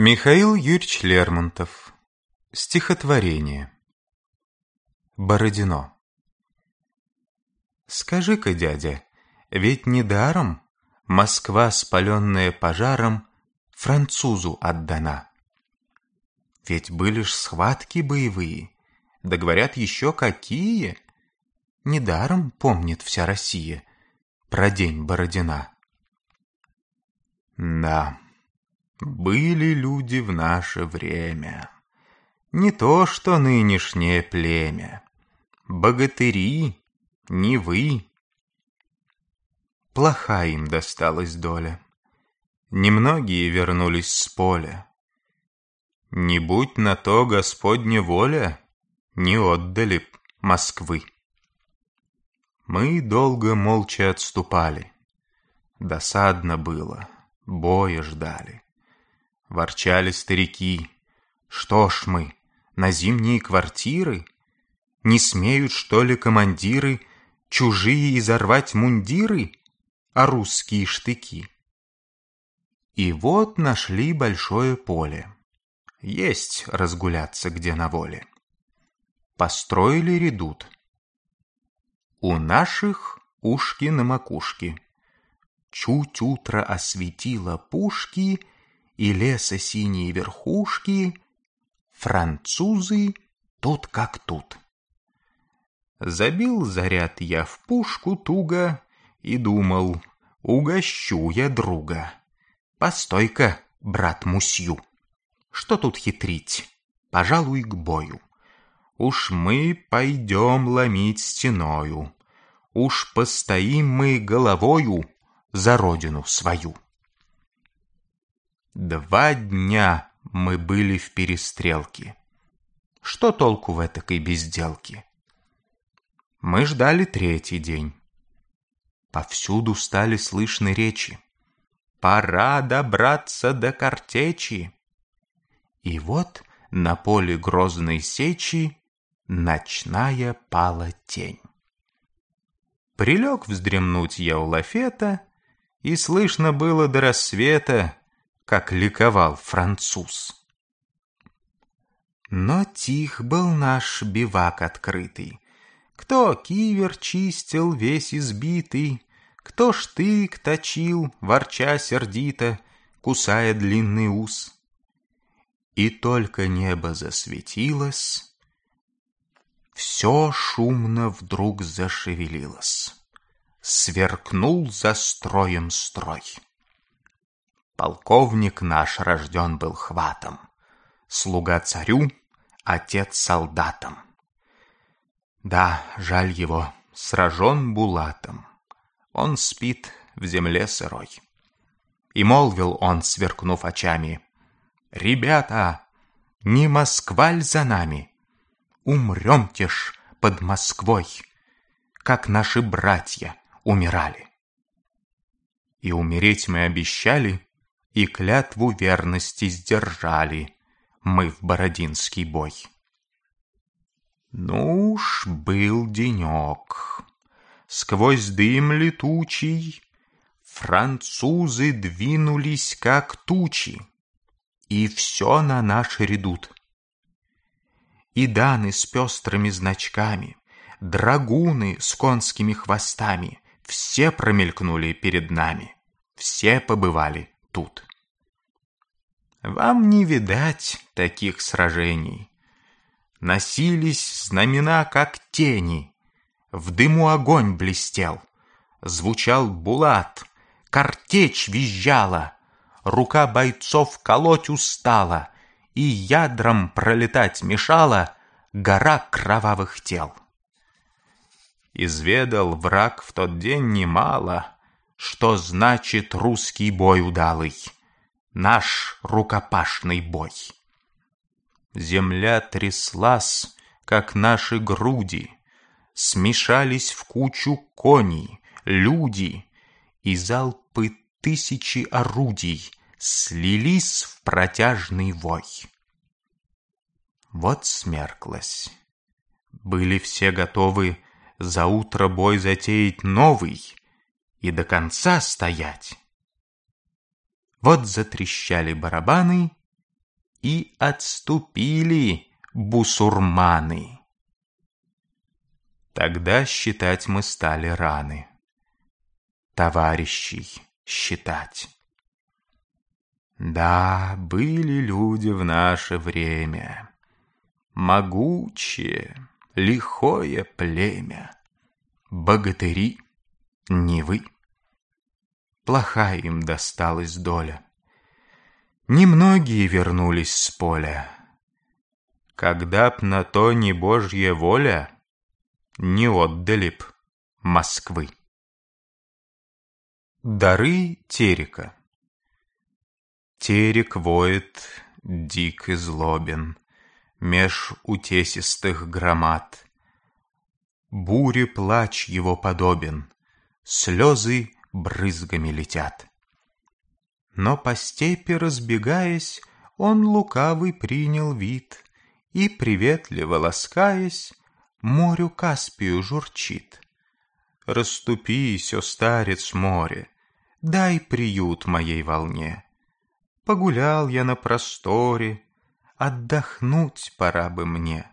Михаил Юрьевич Лермонтов. Стихотворение. Бородино. Скажи-ка, дядя, ведь недаром Москва, спаленная пожаром, французу отдана. Ведь были ж схватки боевые, да говорят еще какие. Недаром помнит вся Россия про день Бородина. Да. Были люди в наше время. Не то, что нынешнее племя. Богатыри, не вы. Плоха им досталась доля. Немногие вернулись с поля. Не будь на то Господня воля, Не отдали б Москвы. Мы долго молча отступали. Досадно было, боя ждали. Ворчали старики. Что ж мы, на зимние квартиры? Не смеют, что ли, командиры Чужие изорвать мундиры, А русские штыки? И вот нашли большое поле. Есть разгуляться где на воле. Построили редут. У наших ушки на макушке. Чуть утро осветило пушки — и леса синие верхушки, французы тут как тут. Забил заряд я в пушку туго и думал, угощу я друга. Постой-ка, брат Мусью, что тут хитрить? Пожалуй, к бою. Уж мы пойдем ломить стеною, Уж постоим мы головою за родину свою. Два дня мы были в перестрелке. Что толку в этакой безделке? Мы ждали третий день. Повсюду стали слышны речи. Пора добраться до картечи. И вот на поле грозной сечи Ночная пала тень. Прилег вздремнуть я у лафета, И слышно было до рассвета, как ликовал француз. Но тих был наш бивак открытый. Кто кивер чистил весь избитый, Кто штык точил, ворча сердито, Кусая длинный ус. И только небо засветилось, Все шумно вдруг зашевелилось. Сверкнул за строем строй. Полковник наш рожден был хватом, Слуга царю, отец солдатам. Да, жаль его, сражен булатом. Он спит в земле сырой. И молвил он, сверкнув очами, «Ребята, не Москваль за нами? Умремте ж под Москвой, как наши братья умирали». И умереть мы обещали, и клятву верности сдержали мы в Бородинский бой. Ну уж был денек. Сквозь дым летучий Французы двинулись, как тучи, И все на наш редут. И даны с пестрыми значками, Драгуны с конскими хвостами Все промелькнули перед нами, Все побывали тут. Вам не видать таких сражений. Носились знамена, как тени. В дыму огонь блестел. Звучал булат, картечь визжала. Рука бойцов колоть устала, И ядром пролетать мешала Гора кровавых тел. Изведал враг в тот день немало, Что значит русский бой удалый наш рукопашный бой. Земля тряслась, как наши груди, Смешались в кучу кони, люди, И залпы тысячи орудий Слились в протяжный вой. Вот смерклась. Были все готовы За утро бой затеять новый И до конца стоять. Вот затрещали барабаны, и отступили бусурманы. Тогда считать мы стали раны, товарищей считать. Да, были люди в наше время, могучие, лихое племя, богатыри, не вы. Плохая им досталась доля. Немногие вернулись с поля. Когда б на то не Божья воля, Не отдали б Москвы. Дары Терека Терек воет, дик и злобен, Меж утесистых громад. Буре плач его подобен, Слезы брызгами летят. Но по степи разбегаясь, он лукавый принял вид И, приветливо ласкаясь, морю Каспию журчит. Раступись, о старец море, дай приют моей волне. Погулял я на просторе, отдохнуть пора бы мне.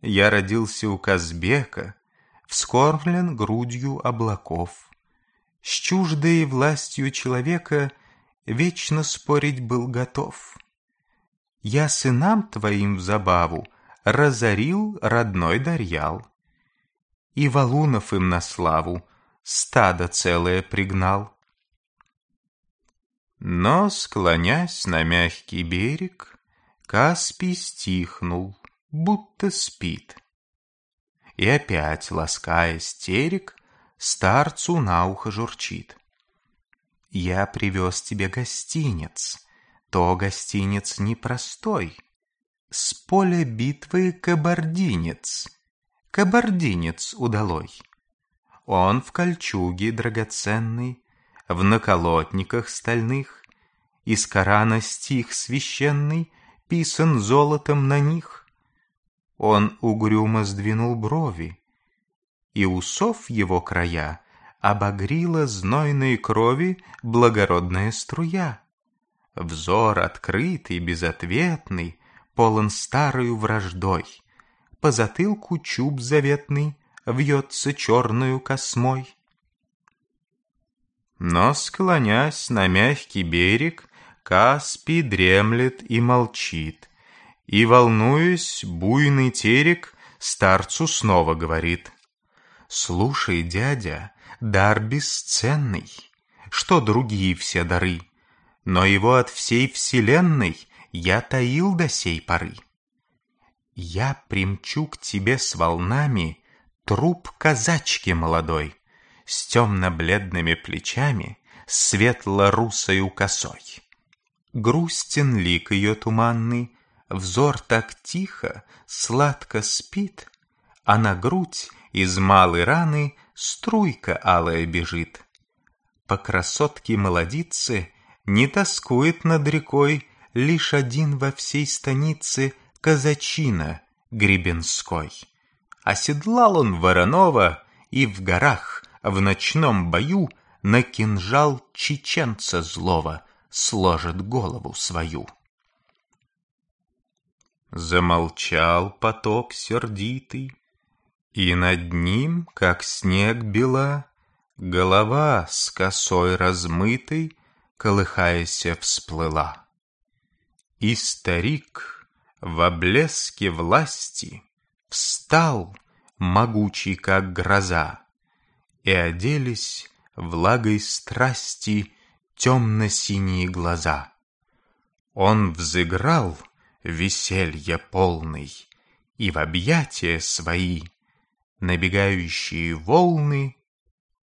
Я родился у Казбека, вскормлен грудью облаков. С чуждой властью человека — вечно спорить был готов. Я сынам твоим в забаву разорил родной Дарьял. И валунов им на славу стадо целое пригнал. Но, склонясь на мягкий берег, Каспий стихнул, будто спит. И опять, лаская стерег, старцу на ухо журчит. Я привез тебе гостинец. То гостинец непростой. С поля битвы кабардинец. Кабардинец удалой. Он в кольчуге драгоценный, В наколотниках стальных, Из Корана стих священный Писан золотом на них. Он угрюмо сдвинул брови, И усов его края обогрила знойной крови благородная струя. Взор открытый, безответный, полон старою враждой. По затылку чуб заветный вьется черную космой. Но, склонясь на мягкий берег, Каспий дремлет и молчит, И, волнуясь, буйный терек Старцу снова говорит. «Слушай, дядя, дар бесценный, что другие все дары, но его от всей вселенной я таил до сей поры. Я примчу к тебе с волнами труп казачки молодой, с темно-бледными плечами, светло-русою косой. Грустен лик ее туманный, взор так тихо, сладко спит, а на грудь из малой раны струйка алая бежит. По красотке молодице не тоскует над рекой Лишь один во всей станице казачина Гребенской. Оседлал он Воронова и в горах в ночном бою На кинжал чеченца злого сложит голову свою. Замолчал поток сердитый, и над ним, как снег бела, Голова с косой размытой, Колыхаясь, всплыла. И старик в блеске власти Встал, могучий, как гроза, И оделись влагой страсти Темно-синие глаза. Он взыграл, веселье полный, И в объятия свои набегающие волны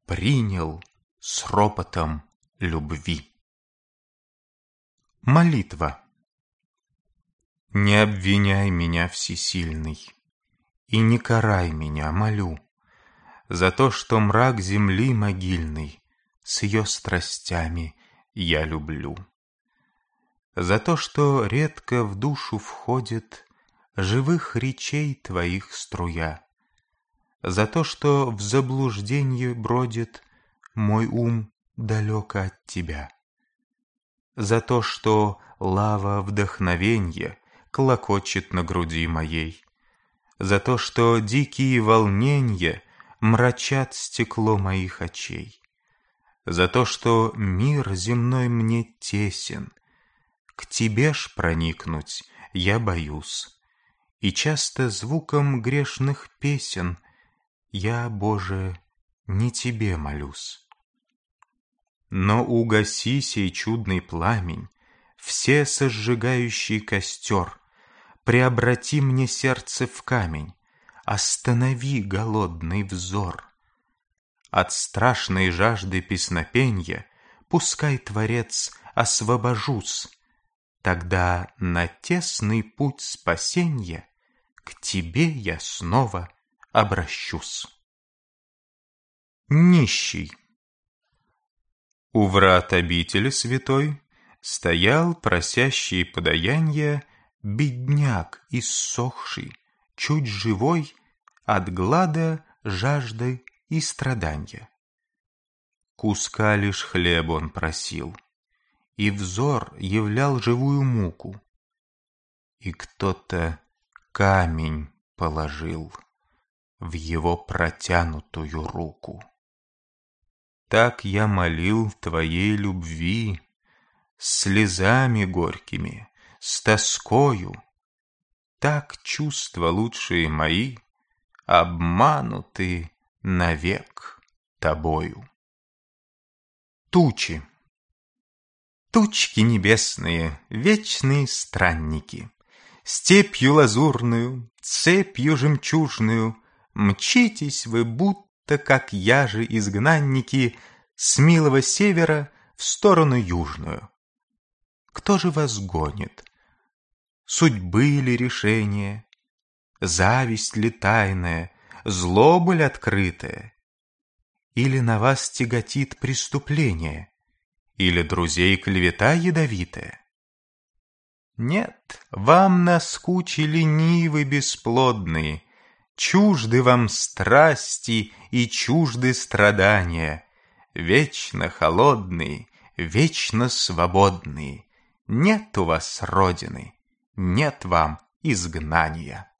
принял с ропотом любви. Молитва Не обвиняй меня, всесильный, И не карай меня, молю, За то, что мрак земли могильный С ее страстями я люблю. За то, что редко в душу входит Живых речей твоих струя, за то, что в заблуждении бродит Мой ум далеко от тебя. За то, что лава вдохновенья Клокочет на груди моей, За то, что дикие волненья Мрачат стекло моих очей, За то, что мир земной мне тесен, К тебе ж проникнуть я боюсь, И часто звуком грешных песен Я, Боже, не тебе молюсь. Но угаси сей чудный пламень, Все сожигающий костер, Преобрати мне сердце в камень, Останови голодный взор. От страшной жажды песнопенья Пускай, Творец, освобожусь, Тогда на тесный путь спасенья К тебе я снова обращусь. Нищий у врат обители святой Стоял, просящий подаянья, Бедняк иссохший, чуть живой От глада, жажды и страданья. Куска лишь хлеб он просил, И взор являл живую муку. И кто-то камень положил В его протянутую руку. Так я молил твоей любви, Слезами горькими, с тоскою. Так чувства лучшие мои Обмануты навек тобою. Тучи Тучки небесные, вечные странники, Степью лазурную, цепью жемчужную Мчитесь вы, будто как яжи изгнанники с милого севера в сторону южную. Кто же вас гонит? Судьбы ли решение? Зависть ли тайная? Злоба ли открытая? Или на вас тяготит преступление? Или друзей клевета ядовитая? Нет, вам наскучили нивы бесплодные, Чужды вам страсти и чужды страдания, Вечно холодные, вечно свободные. Нет у вас родины, нет вам изгнания.